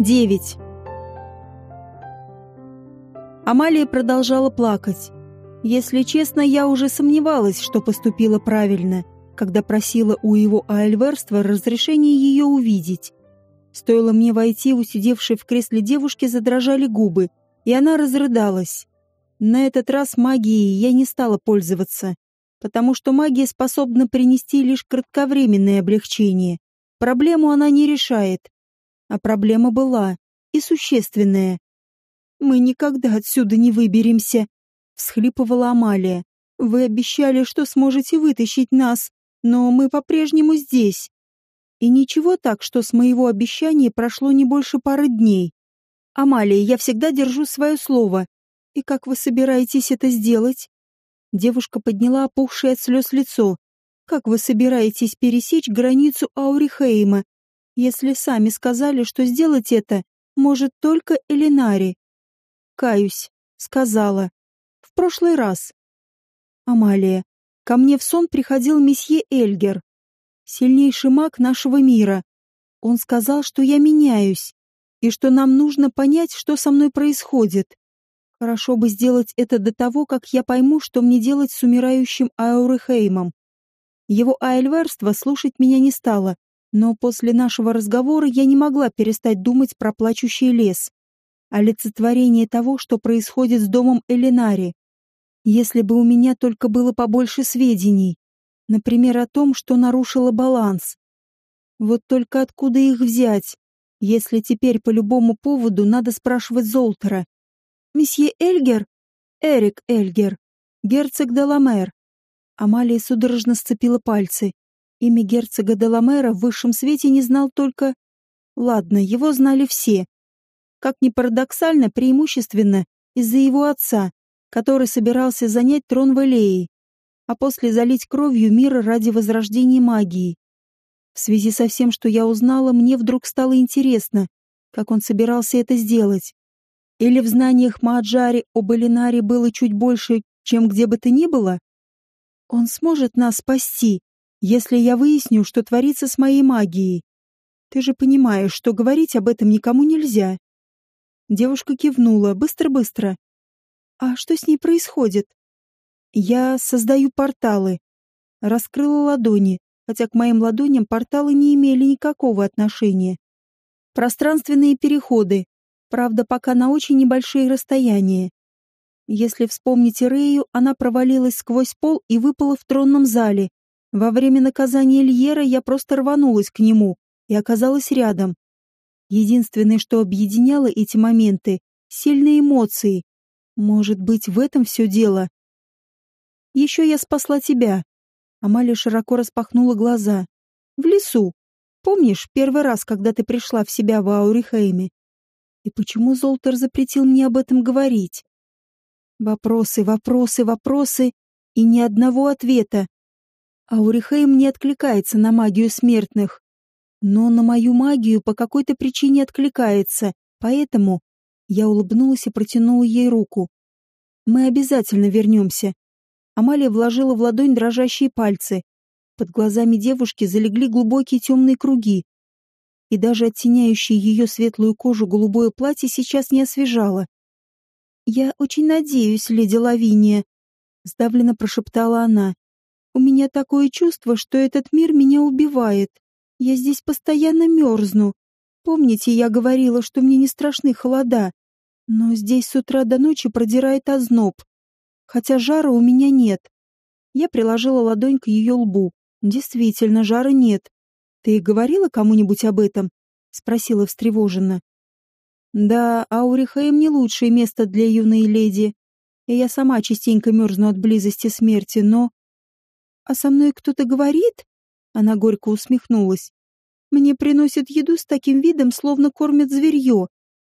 9. Амалия продолжала плакать. Если честно, я уже сомневалась, что поступила правильно, когда просила у его альверства разрешения ее увидеть. Стоило мне войти, у сидевшей в кресле девушки задрожали губы, и она разрыдалась. На этот раз магией я не стала пользоваться, потому что магия способна принести лишь кратковременное облегчение. Проблему она не решает, а проблема была, и существенная. «Мы никогда отсюда не выберемся», — всхлипывала Амалия. «Вы обещали, что сможете вытащить нас, но мы по-прежнему здесь». И ничего так, что с моего обещания прошло не больше пары дней. «Амалия, я всегда держу свое слово. И как вы собираетесь это сделать?» Девушка подняла опухшее от слез лицо. «Как вы собираетесь пересечь границу Аурихейма если сами сказали, что сделать это может только Элинари. Каюсь, сказала. В прошлый раз. Амалия, ко мне в сон приходил месье Эльгер, сильнейший маг нашего мира. Он сказал, что я меняюсь, и что нам нужно понять, что со мной происходит. Хорошо бы сделать это до того, как я пойму, что мне делать с умирающим Аурехеймом. Его айльверство слушать меня не стало, но после нашего разговора я не могла перестать думать про плачущий лес, олицетворение того, что происходит с домом Элинари. Если бы у меня только было побольше сведений, например, о том, что нарушило баланс. Вот только откуда их взять, если теперь по любому поводу надо спрашивать Золтера? «Месье Эльгер?» «Эрик Эльгер. Герцог Деламер». Амалия судорожно сцепила пальцы. Имя герцога Деламера в высшем свете не знал только... Ладно, его знали все. Как ни парадоксально, преимущественно из-за его отца, который собирался занять трон Валеи, а после залить кровью мира ради возрождения магии. В связи со всем, что я узнала, мне вдруг стало интересно, как он собирался это сделать. Или в знаниях Маджари об Элинаре было чуть больше, чем где бы то ни было? Он сможет нас спасти, если я выясню, что творится с моей магией. Ты же понимаешь, что говорить об этом никому нельзя. Девушка кивнула, быстро-быстро. А что с ней происходит? Я создаю порталы. Раскрыла ладони, хотя к моим ладоням порталы не имели никакого отношения. Пространственные переходы, правда, пока на очень небольшие расстояния. Если вспомните Рею, она провалилась сквозь пол и выпала в тронном зале, во время наказания Льера я просто рванулась к нему и оказалась рядом. Единственное, что объединяло эти моменты — сильные эмоции. Может быть, в этом все дело. Еще я спасла тебя. Амалия широко распахнула глаза. В лесу. Помнишь, первый раз, когда ты пришла в себя в Аурихейме? И почему Золтер запретил мне об этом говорить? Вопросы, вопросы, вопросы и ни одного ответа. Аурихейм не откликается на магию смертных, но на мою магию по какой-то причине откликается, поэтому я улыбнулась и протянула ей руку. Мы обязательно вернемся. Амалия вложила в ладонь дрожащие пальцы. Под глазами девушки залегли глубокие темные круги, и даже оттеняющее ее светлую кожу голубое платье сейчас не освежало. «Я очень надеюсь, леди Лавиния», — сдавленно прошептала она. У меня такое чувство, что этот мир меня убивает. Я здесь постоянно мерзну. Помните, я говорила, что мне не страшны холода? Но здесь с утра до ночи продирает озноб. Хотя жара у меня нет. Я приложила ладонь к ее лбу. Действительно, жара нет. Ты говорила кому-нибудь об этом? Спросила встревоженно. Да, Аурихаем не лучшее место для юной леди. И я сама частенько мерзну от близости смерти, но... «А со мной кто-то говорит?» Она горько усмехнулась. «Мне приносят еду с таким видом, словно кормят зверье.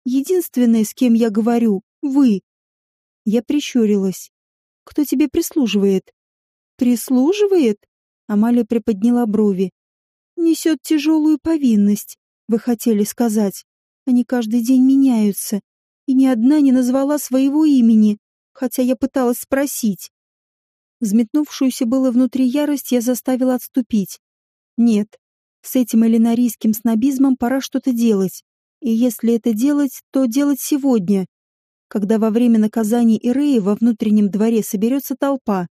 Единственное, с кем я говорю, вы». Я прищурилась. «Кто тебе прислуживает?» «Прислуживает?» Амалия приподняла брови. «Несет тяжелую повинность, вы хотели сказать. Они каждый день меняются, и ни одна не назвала своего имени, хотя я пыталась спросить. Взметнувшуюся было внутри ярость я заставила отступить. Нет, с этим элинарийским снобизмом пора что-то делать. И если это делать, то делать сегодня, когда во время наказания Иреи во внутреннем дворе соберется толпа.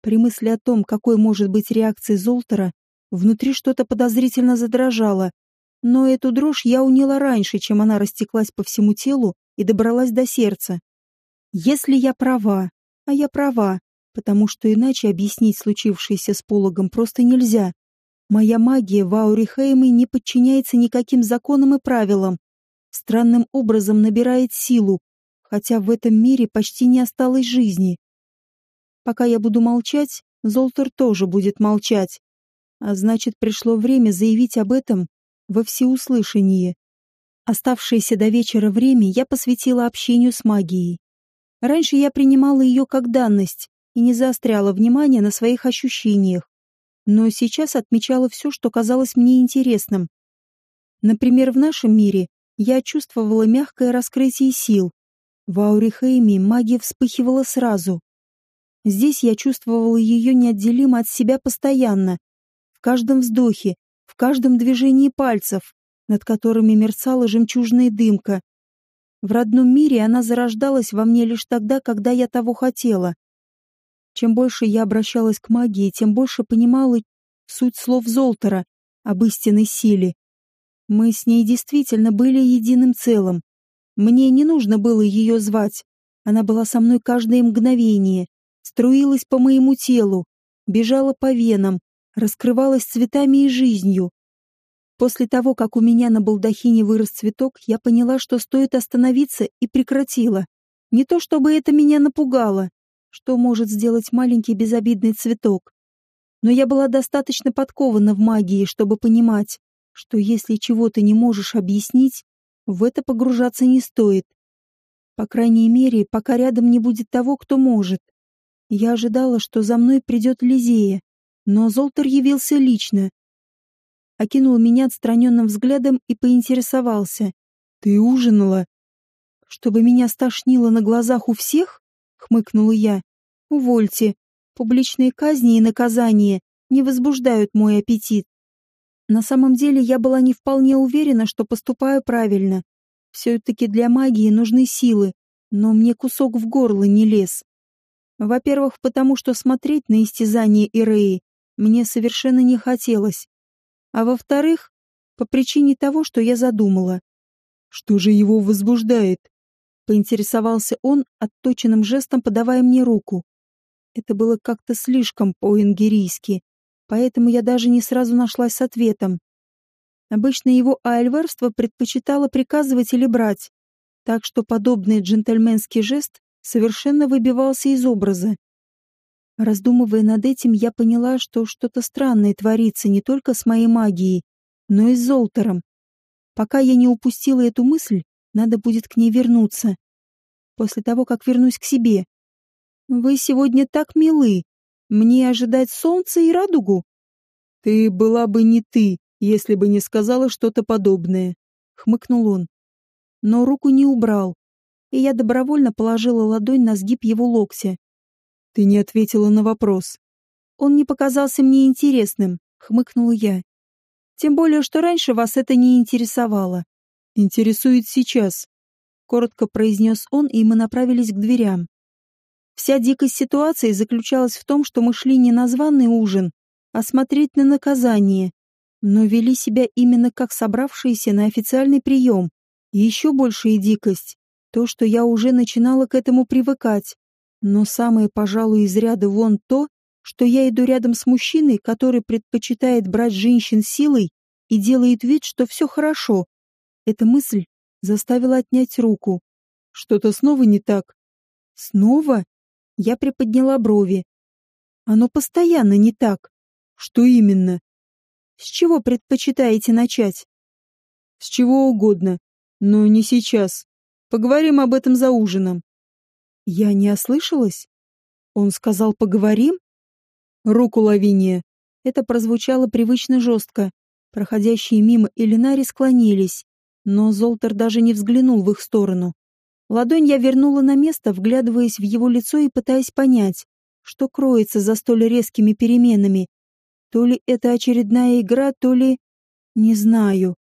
При мысли о том, какой может быть реакция Золтера, внутри что-то подозрительно задрожало, но эту дрожь я уняла раньше, чем она растеклась по всему телу и добралась до сердца. Если я права, а я права, потому что иначе объяснить случившееся с пологом просто нельзя. Моя магия в ауре Хеймы не подчиняется никаким законам и правилам. Странным образом набирает силу, хотя в этом мире почти не осталось жизни. Пока я буду молчать, Золтер тоже будет молчать. А значит, пришло время заявить об этом во всеуслышание. Оставшееся до вечера время я посвятила общению с магией. Раньше я принимала ее как данность и не заостряла внимание на своих ощущениях, но сейчас отмечала все, что казалось мне интересным. Например, в нашем мире я чувствовала мягкое раскрытие сил. В Аурихейме магия вспыхивала сразу. Здесь я чувствовала ее неотделимо от себя постоянно, в каждом вздохе, в каждом движении пальцев, над которыми мерцала жемчужная дымка. В родном мире она зарождалась во мне лишь тогда, когда я того хотела. Чем больше я обращалась к магии, тем больше понимала суть слов Золтера об истинной силе. Мы с ней действительно были единым целым. Мне не нужно было ее звать. Она была со мной каждое мгновение, струилась по моему телу, бежала по венам, раскрывалась цветами и жизнью. После того, как у меня на балдахине вырос цветок, я поняла, что стоит остановиться и прекратила. Не то чтобы это меня напугало, что может сделать маленький безобидный цветок. Но я была достаточно подкована в магии, чтобы понимать, что если чего-то не можешь объяснить, в это погружаться не стоит. По крайней мере, пока рядом не будет того, кто может. Я ожидала, что за мной придет Лизея, но Золтер явился лично. Окинул меня отстраненным взглядом и поинтересовался. «Ты ужинала?» «Чтобы меня стошнило на глазах у всех?» — хмыкнула я. «Увольте. Публичные казни и наказания не возбуждают мой аппетит. На самом деле я была не вполне уверена, что поступаю правильно. Все-таки для магии нужны силы, но мне кусок в горло не лез. Во-первых, потому что смотреть на истязание Иреи мне совершенно не хотелось. А во-вторых, по причине того, что я задумала. Что же его возбуждает? Поинтересовался он отточенным жестом, подавая мне руку. Это было как-то слишком по-ингерийски, поэтому я даже не сразу нашлась с ответом. Обычно его альверство предпочитало приказывать или брать, так что подобный джентльменский жест совершенно выбивался из образа. Раздумывая над этим, я поняла, что что-то странное творится не только с моей магией, но и с Золтером. Пока я не упустила эту мысль, надо будет к ней вернуться. После того, как вернусь к себе. Вы сегодня так милы. Мне ожидать солнца и радугу? Ты была бы не ты, если бы не сказала что-то подобное, хмыкнул он. Но руку не убрал, и я добровольно положила ладонь на сгиб его локтя. Ты не ответила на вопрос. Он не показался мне интересным, хмыкнула я. Тем более, что раньше вас это не интересовало. Интересует сейчас, коротко произнес он, и мы направились к дверям. Вся дикость ситуации заключалась в том, что мы шли не на званый ужин, а смотреть на наказание, но вели себя именно как собравшиеся на официальный прием. И еще большая дикость — то, что я уже начинала к этому привыкать. Но самое, пожалуй, из ряда вон то, что я иду рядом с мужчиной, который предпочитает брать женщин силой и делает вид, что все хорошо. Эта мысль заставила отнять руку. Что-то снова не так. Снова? Я приподняла брови. Оно постоянно не так. Что именно? С чего предпочитаете начать? С чего угодно, но не сейчас. Поговорим об этом за ужином. Я не ослышалась? Он сказал «поговорим»? Руку Лавиния. Это прозвучало привычно жестко. Проходящие мимо Элинари склонились, но Золтер даже не взглянул в их сторону. Ладонь я вернула на место, вглядываясь в его лицо и пытаясь понять, что кроется за столь резкими переменами. То ли это очередная игра, то ли... Не знаю.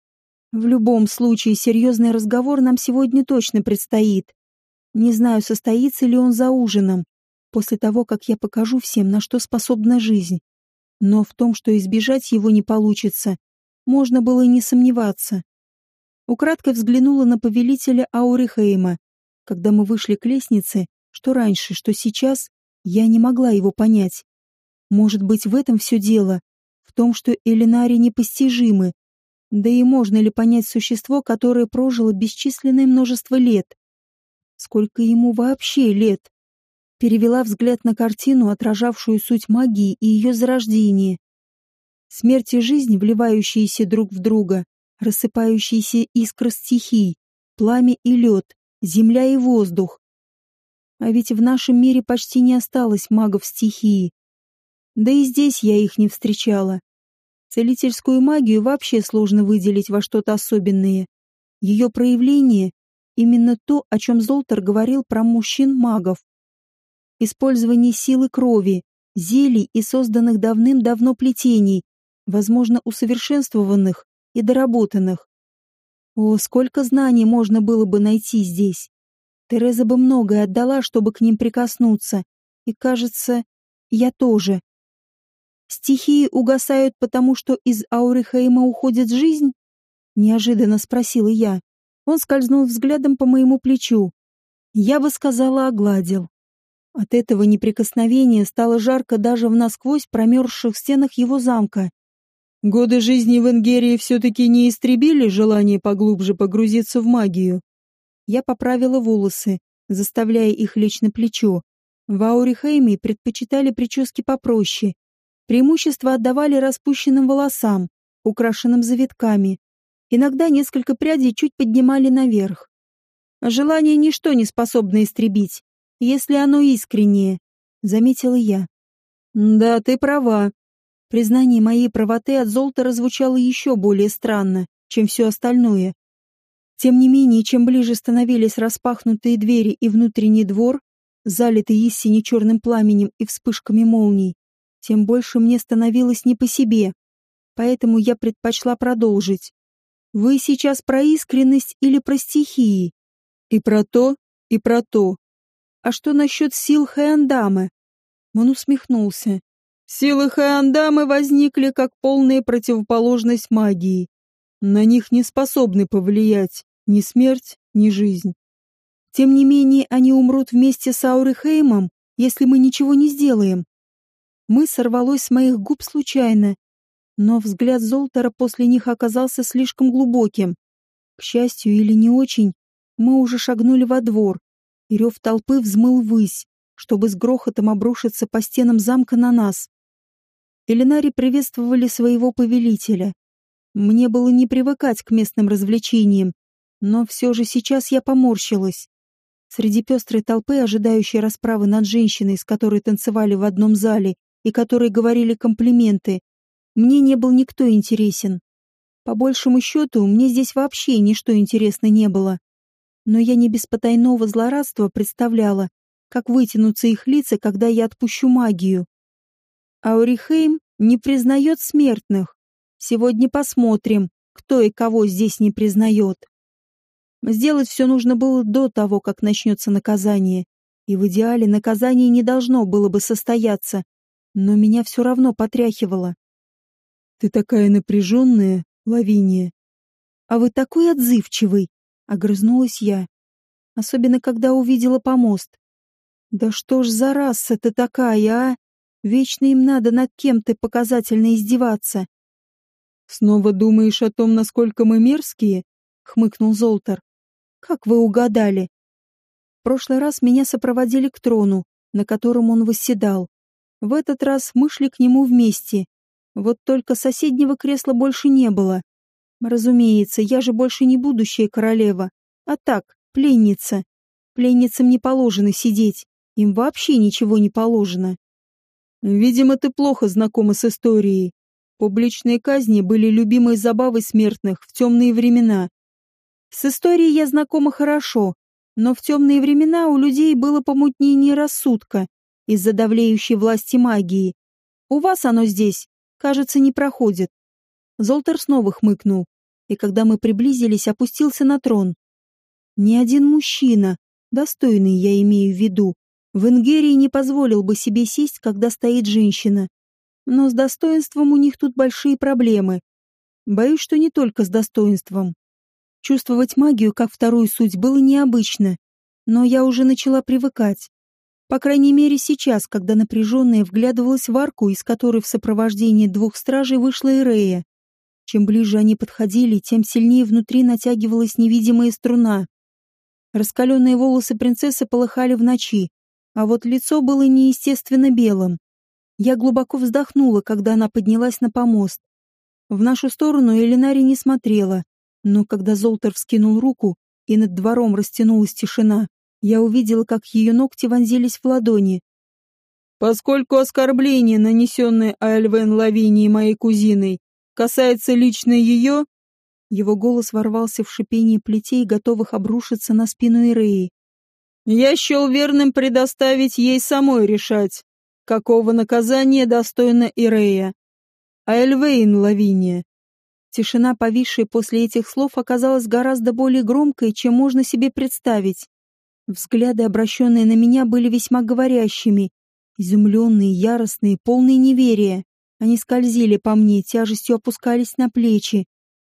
В любом случае, серьезный разговор нам сегодня точно предстоит. Не знаю, состоится ли он за ужином, после того, как я покажу всем, на что способна жизнь. Но в том, что избежать его не получится, можно было и не сомневаться. Украдкой взглянула на повелителя Аурихейма, когда мы вышли к лестнице, что раньше, что сейчас, я не могла его понять. Может быть, в этом все дело, в том, что Элинари непостижимы. Да и можно ли понять существо, которое прожило бесчисленное множество лет? Сколько ему вообще лет? Перевела взгляд на картину, отражавшую суть магии и ее зарождение. Смерть и жизнь, вливающиеся друг в друга, рассыпающиеся искры стихий, пламя и лед, земля и воздух. А ведь в нашем мире почти не осталось магов стихии. Да и здесь я их не встречала. Целительскую магию вообще сложно выделить во что-то особенное. Ее проявление — именно то, о чем Золтер говорил про мужчин-магов. Использование силы крови, зелий и созданных давным-давно плетений, возможно, усовершенствованных и доработанных. О, сколько знаний можно было бы найти здесь. Тереза бы многое отдала, чтобы к ним прикоснуться. И, кажется, я тоже. Стихии угасают потому, что из Аурихейма уходит жизнь? Неожиданно спросила я. Он скользнул взглядом по моему плечу. Я бы сказала, огладил. От этого неприкосновения стало жарко даже в насквозь промерзших стенах его замка. Годы жизни в Ингерии все-таки не истребили желание поглубже погрузиться в магию. Я поправила волосы, заставляя их лечь на плечо. В Аурихейме предпочитали прически попроще. Преимущество отдавали распущенным волосам, украшенным завитками. Иногда несколько прядей чуть поднимали наверх. Желание ничто не способно истребить, если оно искреннее, заметила я. Да, ты права, Признание моей правоты от Золтера звучало еще более странно, чем все остальное. Тем не менее, чем ближе становились распахнутые двери и внутренний двор, залитый истине черным пламенем и вспышками молний, тем больше мне становилось не по себе. Поэтому я предпочла продолжить. Вы сейчас про искренность или про стихии? И про то, и про то. А что насчет сил Хэандамы? Он усмехнулся. Силы Хаандамы возникли как полная противоположность магии. На них не способны повлиять ни смерть, ни жизнь. Тем не менее, они умрут вместе с Аурихеймом, если мы ничего не сделаем. Мы сорвалось с моих губ случайно, но взгляд Золтера после них оказался слишком глубоким. К счастью или не очень, мы уже шагнули во двор, и рев толпы взмыл ввысь, чтобы с грохотом обрушиться по стенам замка на нас. Элинари приветствовали своего повелителя. Мне было не привыкать к местным развлечениям, но все же сейчас я поморщилась. Среди пестрой толпы, ожидающей расправы над женщиной, с которой танцевали в одном зале и которой говорили комплименты, мне не был никто интересен. По большему счету, мне здесь вообще ничто интересно не было. Но я не без потайного злорадства представляла, как вытянутся их лица, когда я отпущу магию. Аурихейм не признает смертных. Сегодня посмотрим, кто и кого здесь не признает. Сделать все нужно было до того, как начнется наказание. И в идеале наказание не должно было бы состояться, но меня все равно потряхивало. «Ты такая напряженная, Лавиния!» «А вы такой отзывчивый!» — огрызнулась я. Особенно, когда увидела помост. «Да что ж за раса ты такая, а?» Вечно им надо над кем-то показательно издеваться. «Снова думаешь о том, насколько мы мерзкие?» — хмыкнул Золтер. «Как вы угадали?» В прошлый раз меня сопроводили к трону, на котором он восседал. В этот раз мы шли к нему вместе. Вот только соседнего кресла больше не было. Разумеется, я же больше не будущая королева, а так, пленница. Пленницам не положено сидеть, им вообще ничего не положено. Видимо, ты плохо знакома с историей. Публичные казни были любимой забавой смертных в темные времена. С историей я знакома хорошо, но в темные времена у людей было помутнение рассудка из-за давлеющей власти магии. У вас оно здесь, кажется, не проходит. Золтер снова хмыкнул. и когда мы приблизились, опустился на трон. Ни один мужчина, достойный я имею в виду, в Ингерии не позволил бы себе сесть, когда стоит женщина. Но с достоинством у них тут большие проблемы. Боюсь, что не только с достоинством. Чувствовать магию как вторую суть было необычно, но я уже начала привыкать. По крайней мере сейчас, когда напряженная вглядывалась в арку, из которой в сопровождении двух стражей вышла Ирея. Чем ближе они подходили, тем сильнее внутри натягивалась невидимая струна. Раскаленные волосы принцессы полыхали в ночи, а вот лицо было неестественно белым. Я глубоко вздохнула, когда она поднялась на помост. В нашу сторону Элинари не смотрела, но когда Золтер вскинул руку, и над двором растянулась тишина, я увидела, как ее ногти вонзились в ладони. «Поскольку оскорбление, нанесенное Альвен Лавинии моей кузиной, касается лично ее...» Его голос ворвался в шипение плетей, готовых обрушиться на спину Иреи. Я счел верным предоставить ей самой решать, какого наказания достойна Ирея. А Эльвейн Лавиния. Тишина, повисшая после этих слов, оказалась гораздо более громкой, чем можно себе представить. Взгляды, обращенные на меня, были весьма говорящими, изумленные, яростные, полные неверия. Они скользили по мне, тяжестью опускались на плечи,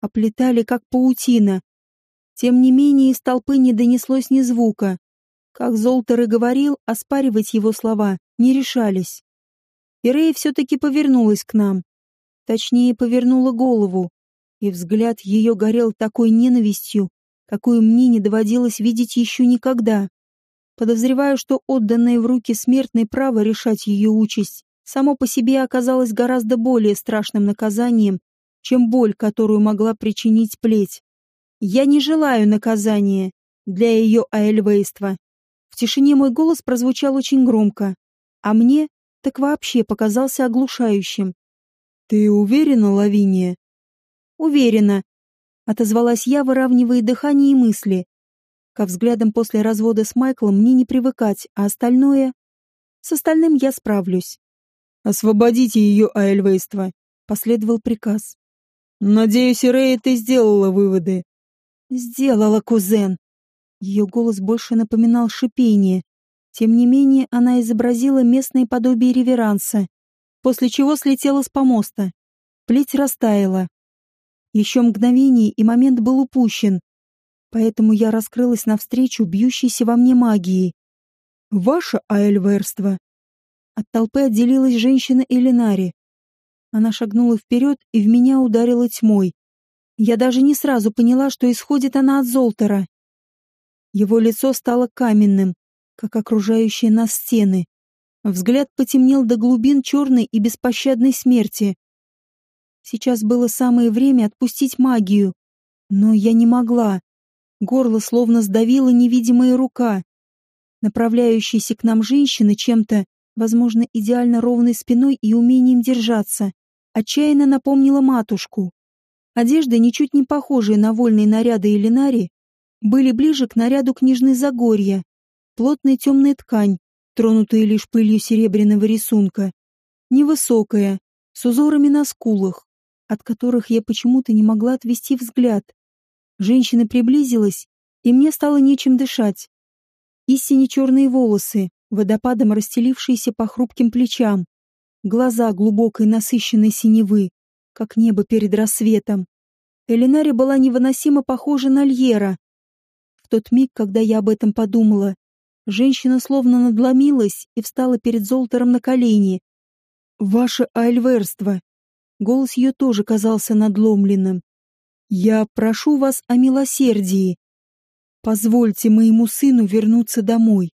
оплетали, как паутина. Тем не менее, из толпы не донеслось ни звука. Как Золтер и говорил, оспаривать его слова не решались. Ирея все-таки повернулась к нам. Точнее, повернула голову, и взгляд ее горел такой ненавистью, какую мне не доводилось видеть еще никогда. Подозреваю, что отданное в руки смертной право решать ее участь само по себе оказалось гораздо более страшным наказанием, чем боль, которую могла причинить плеть. Я не желаю наказания для ее аэльвейства. В тишине мой голос прозвучал очень громко, а мне так вообще показался оглушающим. «Ты уверена, Лавиния?» «Уверена», — отозвалась я, выравнивая дыхание и мысли. Ко взглядам после развода с Майклом мне не привыкать, а остальное... С остальным я справлюсь. «Освободите ее, Аэльвейство», — последовал приказ. «Надеюсь, Рея, ты сделала выводы». «Сделала, кузен», ее голос больше напоминал шипение. Тем не менее, она изобразила местное подобие реверанса, после чего слетела с помоста. Плеть растаяла. Еще мгновение, и момент был упущен. Поэтому я раскрылась навстречу бьющейся во мне магии. «Ваше аэльверство!» От толпы отделилась женщина Элинари. Она шагнула вперед и в меня ударила тьмой. Я даже не сразу поняла, что исходит она от Золтера. Его лицо стало каменным, как окружающие нас стены. Взгляд потемнел до глубин черной и беспощадной смерти. Сейчас было самое время отпустить магию, но я не могла. Горло словно сдавила невидимая рука. Направляющаяся к нам женщина чем-то, возможно, идеально ровной спиной и умением держаться, отчаянно напомнила матушку. Одежда, ничуть не похожая на вольные наряды Элинари, были ближе к наряду книжной Загорья. Плотная темная ткань, тронутая лишь пылью серебряного рисунка. Невысокая, с узорами на скулах, от которых я почему-то не могла отвести взгляд. Женщина приблизилась, и мне стало нечем дышать. Истине черные волосы, водопадом расстелившиеся по хрупким плечам. Глаза глубокой насыщенной синевы, как небо перед рассветом. Элинари была невыносимо похожа на Льера, тот миг, когда я об этом подумала, женщина словно надломилась и встала перед Золтером на колени. «Ваше альверство!» Голос ее тоже казался надломленным. «Я прошу вас о милосердии. Позвольте моему сыну вернуться домой».